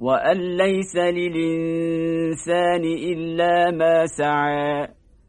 وأن ليس للإنسان إلا ما سعى